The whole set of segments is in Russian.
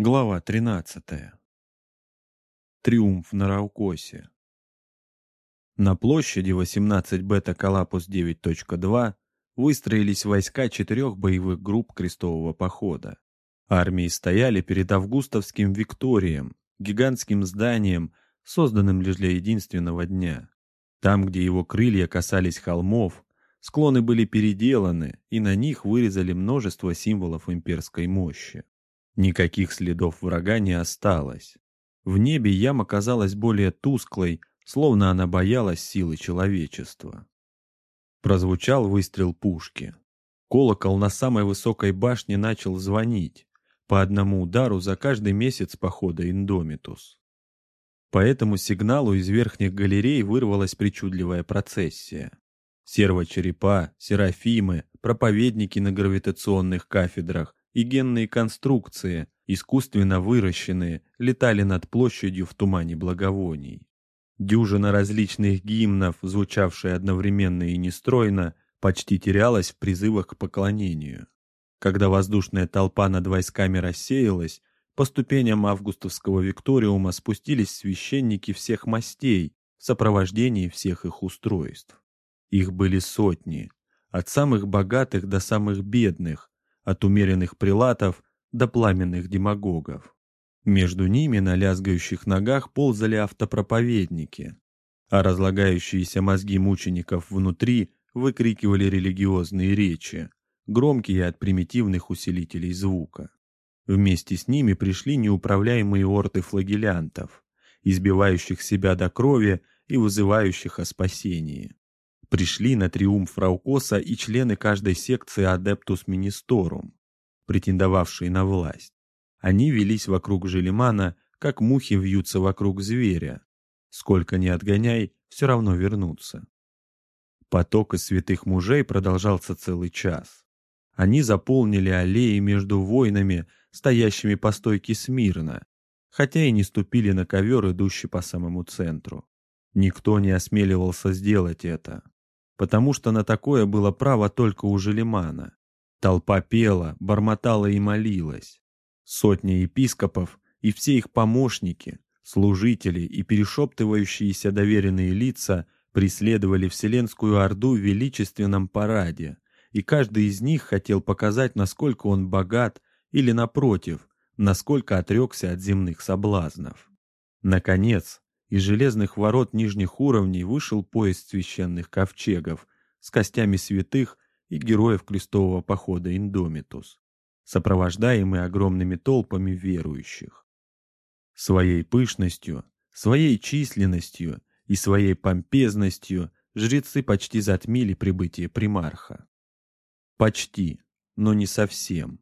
Глава 13. Триумф на Раукосе. На площади 18 бета Калапус 9.2 выстроились войска четырех боевых групп крестового похода. Армии стояли перед Августовским Викторием, гигантским зданием, созданным лишь для единственного дня. Там, где его крылья касались холмов, склоны были переделаны, и на них вырезали множество символов имперской мощи. Никаких следов врага не осталось. В небе яма казалась более тусклой, словно она боялась силы человечества. Прозвучал выстрел пушки. Колокол на самой высокой башне начал звонить, по одному удару за каждый месяц похода Индомитус. По этому сигналу из верхних галерей вырвалась причудливая процессия. Сервочерепа, серафимы, проповедники на гравитационных кафедрах, и генные конструкции, искусственно выращенные, летали над площадью в тумане благовоний. Дюжина различных гимнов, звучавшая одновременно и нестройно, почти терялась в призывах к поклонению. Когда воздушная толпа над войсками рассеялась, по ступеням августовского викториума спустились священники всех мастей в сопровождении всех их устройств. Их были сотни, от самых богатых до самых бедных, от умеренных прилатов до пламенных демагогов. Между ними на лязгающих ногах ползали автопроповедники, а разлагающиеся мозги мучеников внутри выкрикивали религиозные речи, громкие от примитивных усилителей звука. Вместе с ними пришли неуправляемые орты флагелянтов, избивающих себя до крови и вызывающих о спасении. Пришли на триумф Раукоса и члены каждой секции Адептус Министорум, претендовавшие на власть. Они велись вокруг Желимана, как мухи вьются вокруг зверя. Сколько ни отгоняй, все равно вернутся. Поток из святых мужей продолжался целый час. Они заполнили аллеи между воинами, стоящими по стойке смирно, хотя и не ступили на ковер, идущий по самому центру. Никто не осмеливался сделать это потому что на такое было право только у Желемана. Толпа пела, бормотала и молилась. Сотни епископов и все их помощники, служители и перешептывающиеся доверенные лица преследовали Вселенскую Орду в величественном параде, и каждый из них хотел показать, насколько он богат или, напротив, насколько отрекся от земных соблазнов. Наконец, из железных ворот нижних уровней вышел поезд священных ковчегов с костями святых и героев крестового похода Индомитус, сопровождаемый огромными толпами верующих. Своей пышностью, своей численностью и своей помпезностью жрецы почти затмили прибытие примарха. Почти, но не совсем.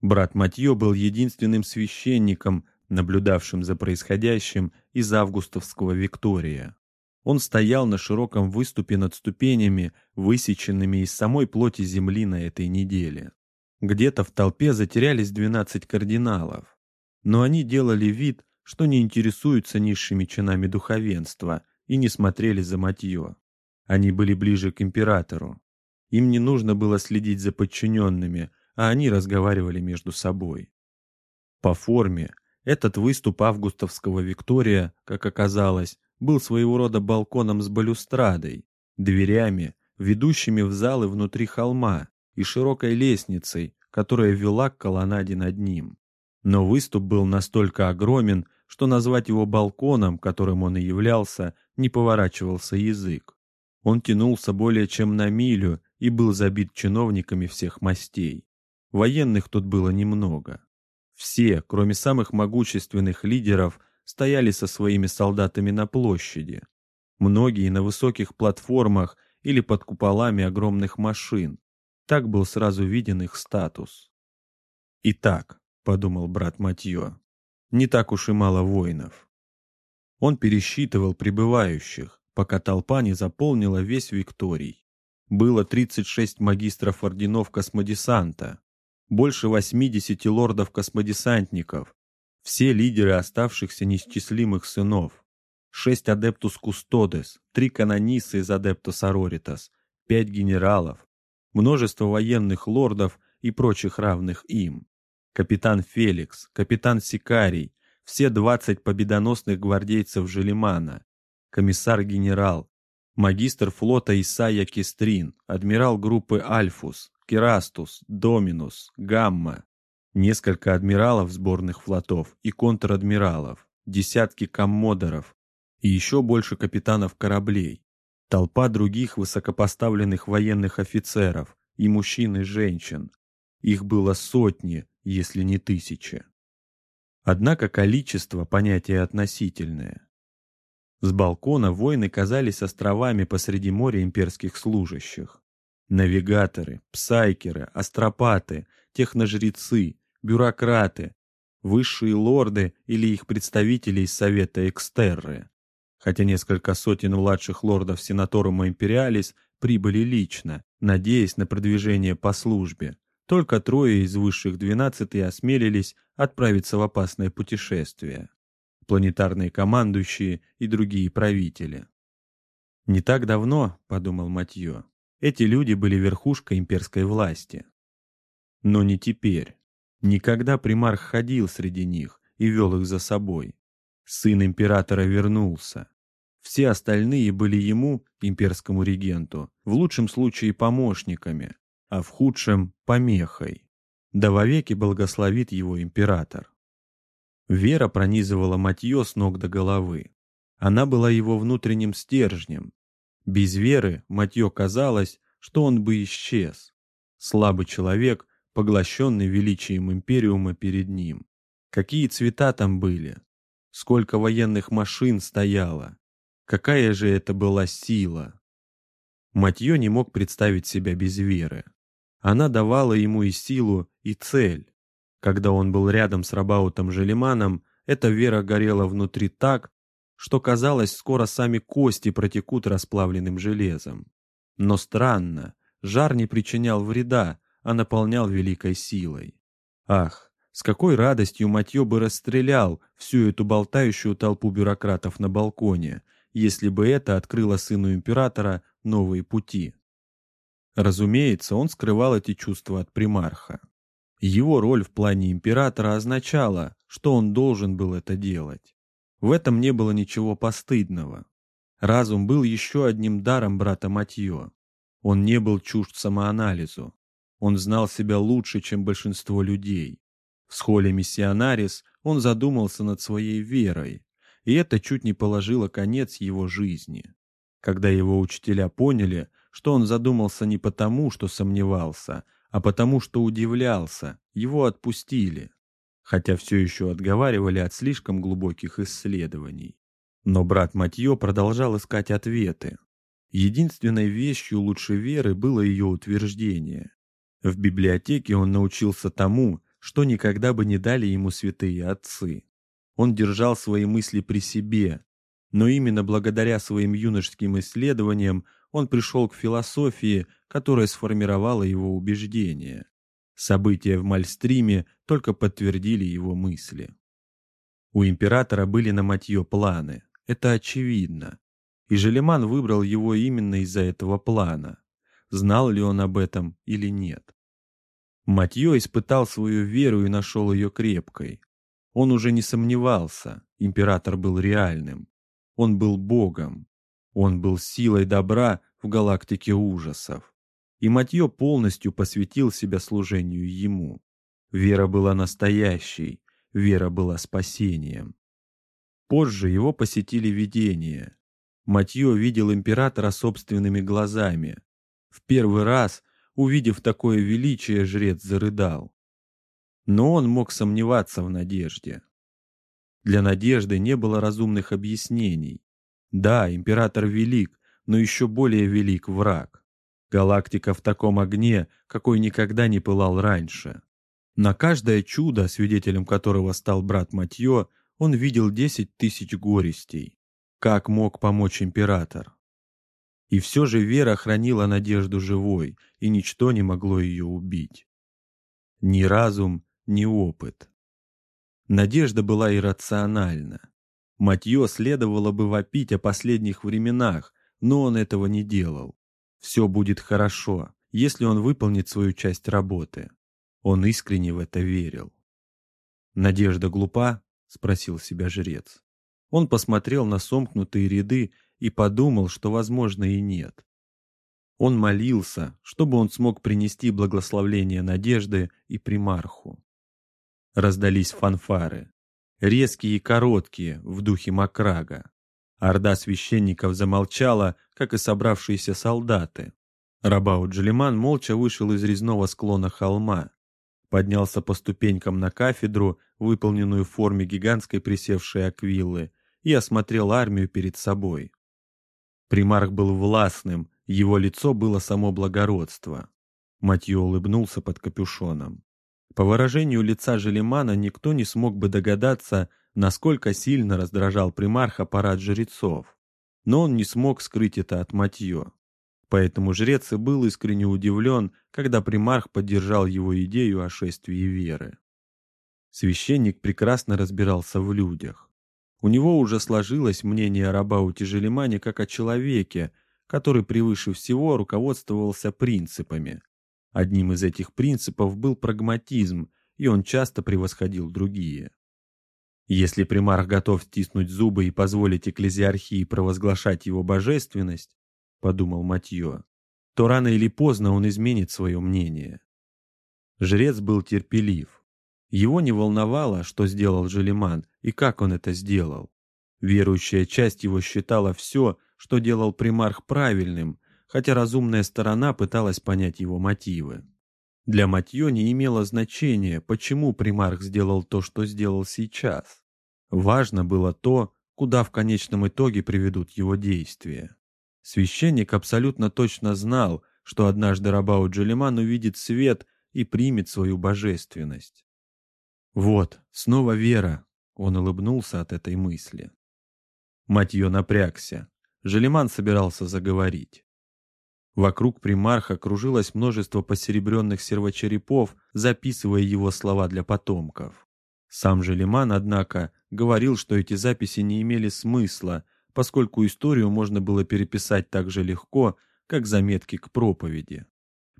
Брат Матье был единственным священником, наблюдавшим за происходящим из августовского Виктория. Он стоял на широком выступе над ступенями, высеченными из самой плоти земли на этой неделе. Где-то в толпе затерялись двенадцать кардиналов, но они делали вид, что не интересуются низшими чинами духовенства и не смотрели за матье. Они были ближе к императору. Им не нужно было следить за подчиненными, а они разговаривали между собой. По форме этот выступ августовского Виктория, как оказалось, был своего рода балконом с балюстрадой, дверями, ведущими в залы внутри холма и широкой лестницей, которая вела к колоннаде над ним. Но выступ был настолько огромен, что назвать его балконом, которым он и являлся, не поворачивался язык. Он тянулся более чем на милю и был забит чиновниками всех мастей. Военных тут было немного. Все, кроме самых могущественных лидеров, стояли со своими солдатами на площади. Многие на высоких платформах или под куполами огромных машин. Так был сразу виден их статус. «Итак», — подумал брат Матье, — «не так уж и мало воинов». Он пересчитывал прибывающих, пока толпа не заполнила весь Викторий. Было 36 магистров орденов космодесанта, больше 80 лордов-космодесантников, все лидеры оставшихся неисчислимых сынов, шесть адептус кустодес, три канонисы из адептус ароритас, пять генералов, множество военных лордов и прочих равных им. капитан Феликс, капитан Сикарий, все 20 победоносных гвардейцев Желимана, комиссар-генерал, магистр флота Исайя Кестрин, адмирал группы Альфус, Керастус, Доминус, Гамма, несколько адмиралов сборных флотов и контр-адмиралов, десятки коммодоров и еще больше капитанов кораблей, толпа других высокопоставленных военных офицеров и мужчин и женщин. Их было сотни, если не тысячи. Однако количество – понятие относительное. С балкона воины казались островами посреди моря имперских служащих. Навигаторы, псайкеры, астропаты, техножрецы, бюрократы, высшие лорды или их представители из Совета Экстерры. Хотя несколько сотен младших лордов Сенаторума Империалис прибыли лично, надеясь на продвижение по службе, только трое из высших двенадцати осмелились отправиться в опасное путешествие. Планетарные командующие и другие правители. «Не так давно, — подумал Матье, — эти люди были верхушкой имперской власти. Но не теперь. Никогда примарх ходил среди них и вел их за собой. Сын императора вернулся. Все остальные были ему, имперскому регенту, в лучшем случае помощниками, а в худшем — помехой. Да вовеки благословит его император. Вера пронизывала Матье с ног до головы. Она была его внутренним стержнем. Без веры Матье казалось, что он бы исчез. Слабый человек, поглощенный величием Империума перед ним. Какие цвета там были? Сколько военных машин стояло? Какая же это была сила? Матье не мог представить себя без веры. Она давала ему и силу, и цель. Когда он был рядом с Рабаутом Желеманом, эта вера горела внутри так, что казалось, скоро сами кости протекут расплавленным железом. Но странно, жар не причинял вреда, а наполнял великой силой. Ах, с какой радостью Матье бы расстрелял всю эту болтающую толпу бюрократов на балконе, если бы это открыло сыну императора новые пути. Разумеется, он скрывал эти чувства от примарха. Его роль в плане императора означала, что он должен был это делать. В этом не было ничего постыдного. Разум был еще одним даром брата Матье. Он не был чужд самоанализу. Он знал себя лучше, чем большинство людей. В схоле миссионарис он задумался над своей верой, и это чуть не положило конец его жизни. Когда его учителя поняли, что он задумался не потому, что сомневался, а потому, что удивлялся, его отпустили, хотя все еще отговаривали от слишком глубоких исследований. Но брат Матье продолжал искать ответы. Единственной вещью лучше веры было ее утверждение. В библиотеке он научился тому, что никогда бы не дали ему святые отцы. Он держал свои мысли при себе, но именно благодаря своим юношеским исследованиям он пришел к философии, которая сформировала его убеждения. События в Мальстриме только подтвердили его мысли. У императора были на Матье планы, это очевидно. И Желеман выбрал его именно из-за этого плана знал ли он об этом или нет. Матье испытал свою веру и нашел ее крепкой. Он уже не сомневался, император был реальным. Он был богом. Он был силой добра в галактике ужасов. И Матье полностью посвятил себя служению ему. Вера была настоящей, вера была спасением. Позже его посетили видения. Матье видел императора собственными глазами, в первый раз, увидев такое величие, жрец зарыдал. Но он мог сомневаться в надежде. Для надежды не было разумных объяснений. Да, император велик, но еще более велик враг. Галактика в таком огне, какой никогда не пылал раньше. На каждое чудо, свидетелем которого стал брат Матье, он видел десять тысяч горестей. Как мог помочь император? И все же Вера хранила надежду живой, и ничто не могло ее убить. Ни разум, ни опыт. Надежда была иррациональна. Матье следовало бы вопить о последних временах, но он этого не делал. Все будет хорошо, если он выполнит свою часть работы. Он искренне в это верил. «Надежда глупа?» — спросил себя жрец. Он посмотрел на сомкнутые ряды и подумал, что, возможно, и нет. Он молился, чтобы он смог принести благословление надежды и примарху. Раздались фанфары. Резкие и короткие, в духе Макрага. Орда священников замолчала, как и собравшиеся солдаты. Рабау Джалиман молча вышел из резного склона холма, поднялся по ступенькам на кафедру, выполненную в форме гигантской присевшей аквиллы, и осмотрел армию перед собой. Примарх был властным, его лицо было само благородство. Матье улыбнулся под капюшоном. По выражению лица Желемана никто не смог бы догадаться, насколько сильно раздражал примарх аппарат жрецов. Но он не смог скрыть это от Матье. Поэтому жрец и был искренне удивлен, когда примарх поддержал его идею о шествии веры. Священник прекрасно разбирался в людях. У него уже сложилось мнение о Рабауте Желемане как о человеке, который превыше всего руководствовался принципами. Одним из этих принципов был прагматизм, и он часто превосходил другие. Если примарх готов стиснуть зубы и позволить экклезиархии провозглашать его божественность, — подумал Матье, — то рано или поздно он изменит свое мнение. Жрец был терпелив. Его не волновало, что сделал Желеман и как он это сделал. Верующая часть его считала все, что делал примарх правильным, хотя разумная сторона пыталась понять его мотивы. Для Матье не имело значения, почему примарх сделал то, что сделал сейчас. Важно было то, куда в конечном итоге приведут его действия. Священник абсолютно точно знал, что однажды Рабау Джалиман увидит свет и примет свою божественность. «Вот, снова вера!» — он улыбнулся от этой мысли. Матье напрягся. Желеман собирался заговорить. Вокруг примарха кружилось множество посеребренных сервочерепов, записывая его слова для потомков. Сам Желеман, однако, говорил, что эти записи не имели смысла, поскольку историю можно было переписать так же легко, как заметки к проповеди.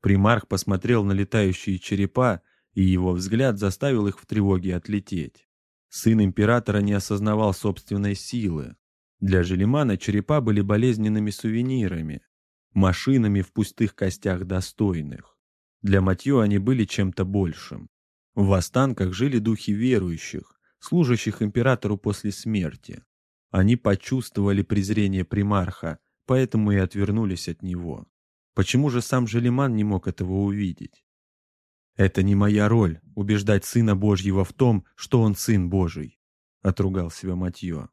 Примарх посмотрел на летающие черепа, и его взгляд заставил их в тревоге отлететь. Сын императора не осознавал собственной силы. Для Желимана черепа были болезненными сувенирами, машинами в пустых костях достойных. Для Матьё они были чем-то большим. В останках жили духи верующих, служащих императору после смерти. Они почувствовали презрение примарха, поэтому и отвернулись от него. Почему же сам Желиман не мог этого увидеть? «Это не моя роль — убеждать Сына Божьего в том, что Он Сын Божий», — отругал себя Матье.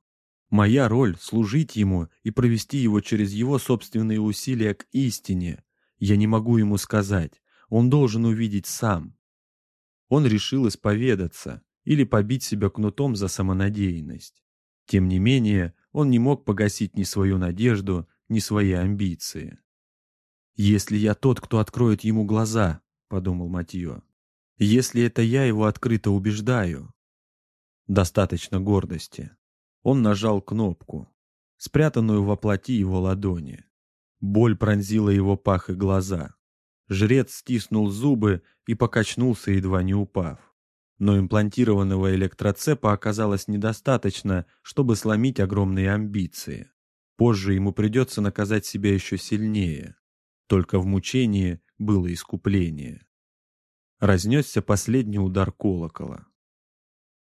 «Моя роль — служить Ему и провести Его через Его собственные усилия к истине. Я не могу Ему сказать, Он должен увидеть сам». Он решил исповедаться или побить себя кнутом за самонадеянность. Тем не менее, он не мог погасить ни свою надежду, ни свои амбиции. «Если я тот, кто откроет ему глаза», — подумал Матье, — «если это я его открыто убеждаю». Достаточно гордости. Он нажал кнопку, спрятанную во плоти его ладони. Боль пронзила его пах и глаза. Жрец стиснул зубы и покачнулся, едва не упав. Но имплантированного электроцепа оказалось недостаточно, чтобы сломить огромные амбиции. Позже ему придется наказать себя еще сильнее. Только в мучении было искупление. Разнесся последний удар колокола.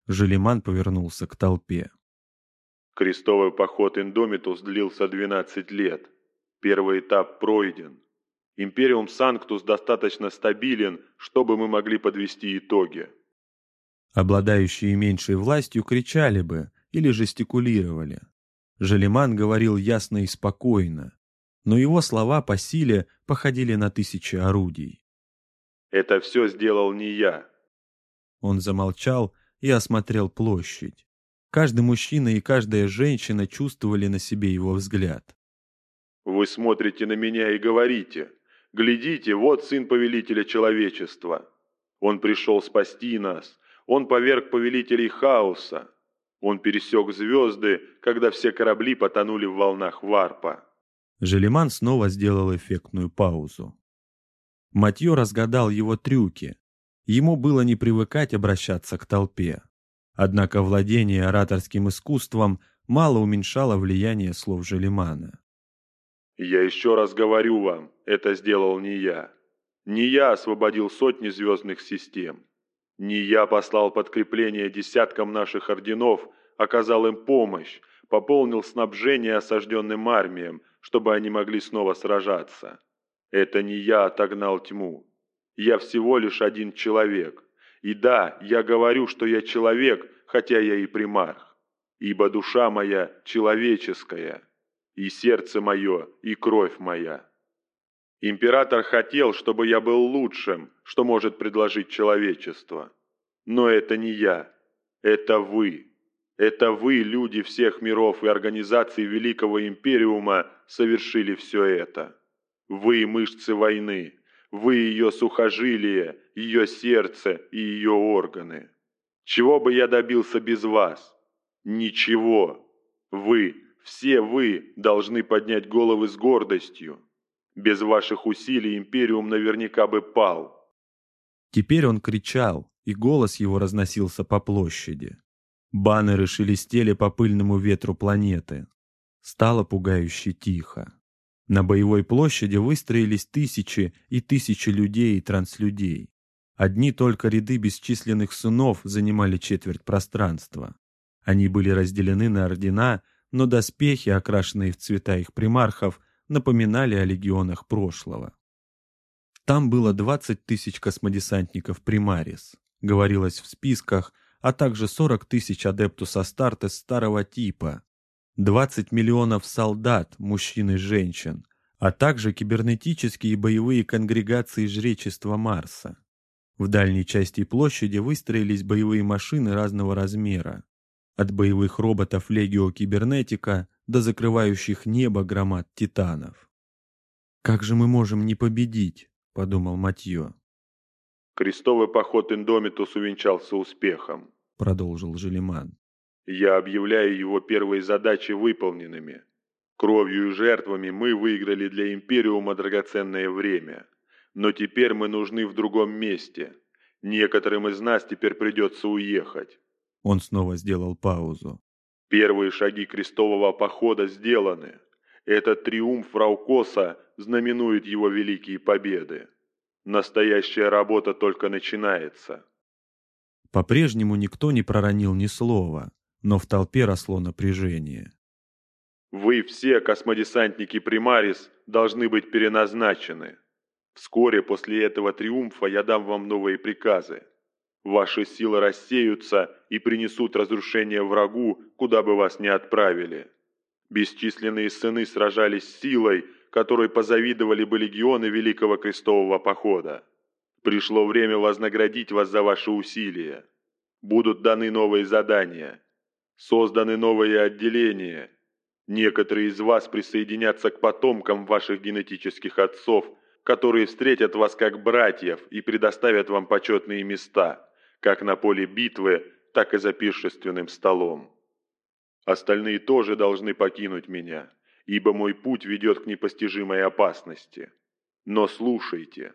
Желеман повернулся к толпе. Крестовый поход Индомитус длился 12 лет. Первый этап пройден. Империум Санктус достаточно стабилен, чтобы мы могли подвести итоги. Обладающие меньшей властью кричали бы или жестикулировали. Желеман говорил ясно и спокойно, но его слова по силе походили на тысячи орудий. «Это все сделал не я». Он замолчал и осмотрел площадь. Каждый мужчина и каждая женщина чувствовали на себе его взгляд. «Вы смотрите на меня и говорите, глядите, вот сын повелителя человечества. Он пришел спасти нас, он поверг повелителей хаоса. Он пересек звезды, когда все корабли потонули в волнах варпа. Желеман снова сделал эффектную паузу. Матье разгадал его трюки. Ему было не привыкать обращаться к толпе. Однако владение ораторским искусством мало уменьшало влияние слов Желимана. «Я еще раз говорю вам, это сделал не я. Не я освободил сотни звездных систем. Не я послал подкрепление десяткам наших орденов, оказал им помощь, пополнил снабжение осажденным армиям, чтобы они могли снова сражаться. Это не я отогнал тьму. Я всего лишь один человек. И да, я говорю, что я человек, хотя я и примарх. Ибо душа моя человеческая, и сердце мое, и кровь моя. Император хотел, чтобы я был лучшим, что может предложить человечество. Но это не я, это вы. Это вы, люди всех миров и организаций Великого Империума, совершили все это. Вы мышцы войны, вы ее сухожилие, ее сердце и ее органы. Чего бы я добился без вас? Ничего. Вы, все вы, должны поднять головы с гордостью. Без ваших усилий Империум наверняка бы пал. Теперь он кричал, и голос его разносился по площади. Баннеры шелестели по пыльному ветру планеты. Стало пугающе тихо. На боевой площади выстроились тысячи и тысячи людей и транслюдей. Одни только ряды бесчисленных сынов занимали четверть пространства. Они были разделены на ордена, но доспехи, окрашенные в цвета их примархов, напоминали о легионах прошлого. Там было 20 тысяч космодесантников Примарис, говорилось в списках, а также 40 тысяч адептус Астартес старого типа, 20 миллионов солдат, мужчин и женщин, а также кибернетические боевые конгрегации жречества Марса. В дальней части площади выстроились боевые машины разного размера, от боевых роботов Легио Кибернетика до закрывающих небо громад титанов. «Как же мы можем не победить?» — подумал Матье. «Крестовый поход Индомитус увенчался успехом», — продолжил Желиман. Я объявляю его первые задачи выполненными. Кровью и жертвами мы выиграли для Империума драгоценное время. Но теперь мы нужны в другом месте. Некоторым из нас теперь придется уехать. Он снова сделал паузу. Первые шаги крестового похода сделаны. Этот триумф Раукоса знаменует его великие победы. Настоящая работа только начинается. По-прежнему никто не проронил ни слова но в толпе росло напряжение. «Вы все, космодесантники Примарис, должны быть переназначены. Вскоре после этого триумфа я дам вам новые приказы. Ваши силы рассеются и принесут разрушение врагу, куда бы вас ни отправили. Бесчисленные сыны сражались силой, которой позавидовали бы легионы Великого Крестового Похода. Пришло время вознаградить вас за ваши усилия. Будут даны новые задания. Созданы новые отделения. Некоторые из вас присоединятся к потомкам ваших генетических отцов, которые встретят вас как братьев и предоставят вам почетные места, как на поле битвы, так и за пиршественным столом. Остальные тоже должны покинуть меня, ибо мой путь ведет к непостижимой опасности. Но слушайте,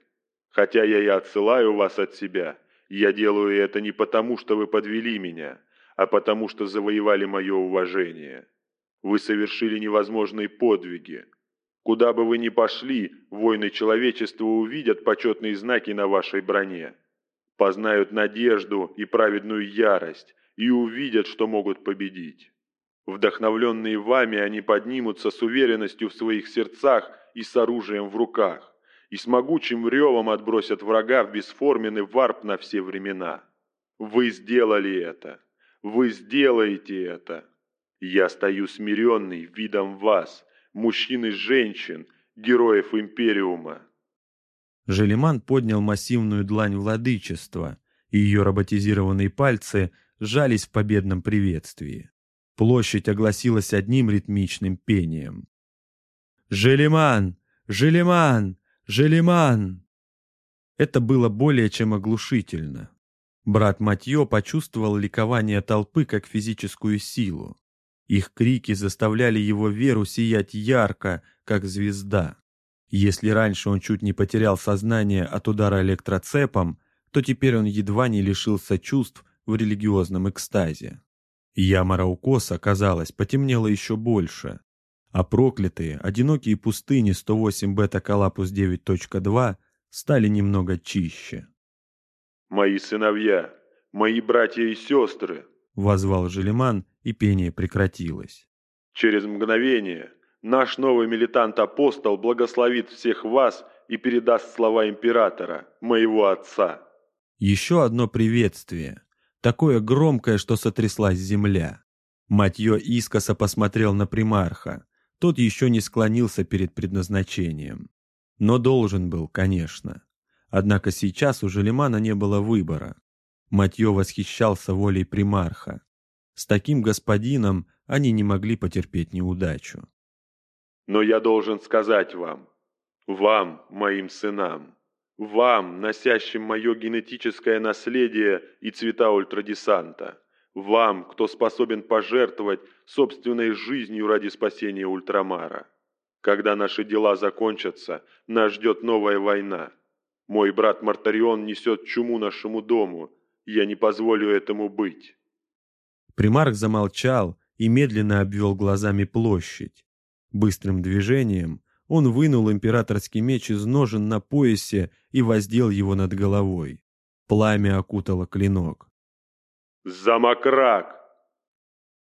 хотя я и отсылаю вас от себя, я делаю это не потому, что вы подвели меня, а потому что завоевали мое уважение. Вы совершили невозможные подвиги. Куда бы вы ни пошли, воины человечества увидят почетные знаки на вашей броне, познают надежду и праведную ярость и увидят, что могут победить. Вдохновленные вами, они поднимутся с уверенностью в своих сердцах и с оружием в руках, и с могучим ревом отбросят врага в бесформенный варп на все времена. Вы сделали это. Вы сделаете это. Я стою смиренный видом вас, мужчин и женщин, героев Империума». Желеман поднял массивную длань владычества, и ее роботизированные пальцы сжались в победном приветствии. Площадь огласилась одним ритмичным пением. «Желеман! Желеман! Желеман!» Это было более чем оглушительно. Брат Матье почувствовал ликование толпы как физическую силу. Их крики заставляли его веру сиять ярко, как звезда. Если раньше он чуть не потерял сознание от удара электроцепом, то теперь он едва не лишился чувств, в религиозном экстазе. Яма Раукоса, казалось, потемнела еще больше, а проклятые, одинокие пустыни 108 бета-колапус 9.2 стали немного чище. «Мои сыновья, мои братья и сестры!» — возвал Желеман, и пение прекратилось. «Через мгновение наш новый милитант-апостол благословит всех вас и передаст слова императора, моего отца». Еще одно приветствие, такое громкое, что сотряслась земля. Матье искоса посмотрел на примарха. Тот еще не склонился перед предназначением. Но должен был, конечно. Однако сейчас у Желемана не было выбора. Матье восхищался волей примарха. С таким господином они не могли потерпеть неудачу. «Но я должен сказать вам, вам, моим сынам, вам, носящим мое генетическое наследие и цвета ультрадесанта, вам, кто способен пожертвовать собственной жизнью ради спасения Ультрамара. Когда наши дела закончатся, нас ждет новая война. Мой брат Мартарион несет чуму нашему дому. Я не позволю этому быть». Примарк замолчал и медленно обвел глазами площадь. Быстрым движением он вынул императорский меч из ножен на поясе и воздел его над головой. Пламя окутало клинок. «Замокрак!»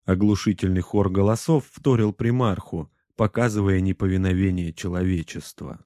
Оглушительный хор голосов вторил примарху, показывая неповиновение человечества.